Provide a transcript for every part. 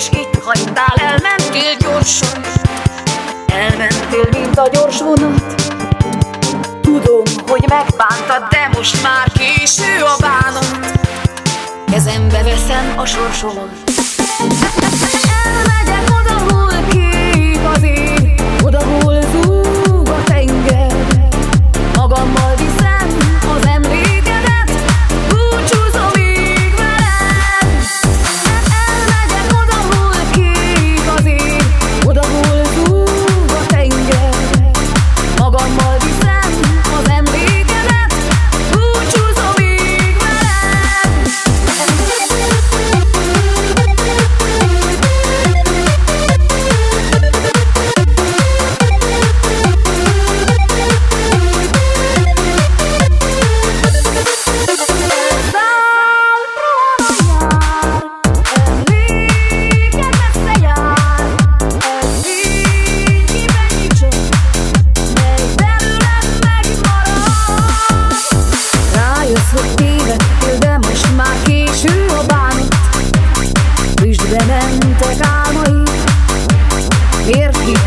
mégis itt hagytál Elmentél gyorsan. Elmentél, mint a gyors vonat. Tudom, hogy megbántad, de most már késő a bánat. Kezembe veszem a sorsomat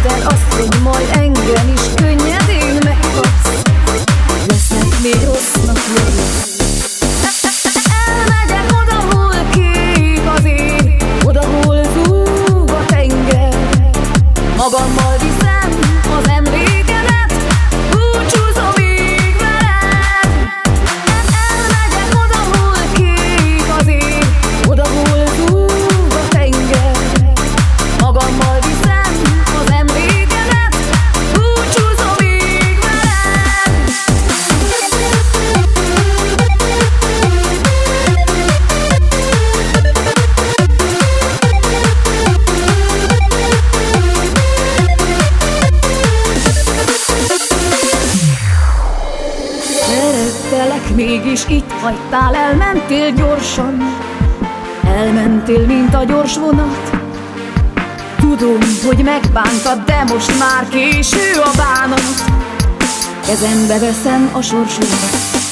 Isten azt, hogy majd engem is könnyedén megkapsz. Leszek még rossznak jövök Magammal Mégis itt hagytál, elmentél gyorsan. Elmentél, mint a gyors vonat. Tudom, hogy megbántad, de most már késő a bánat. Kezembe veszem a sorsomat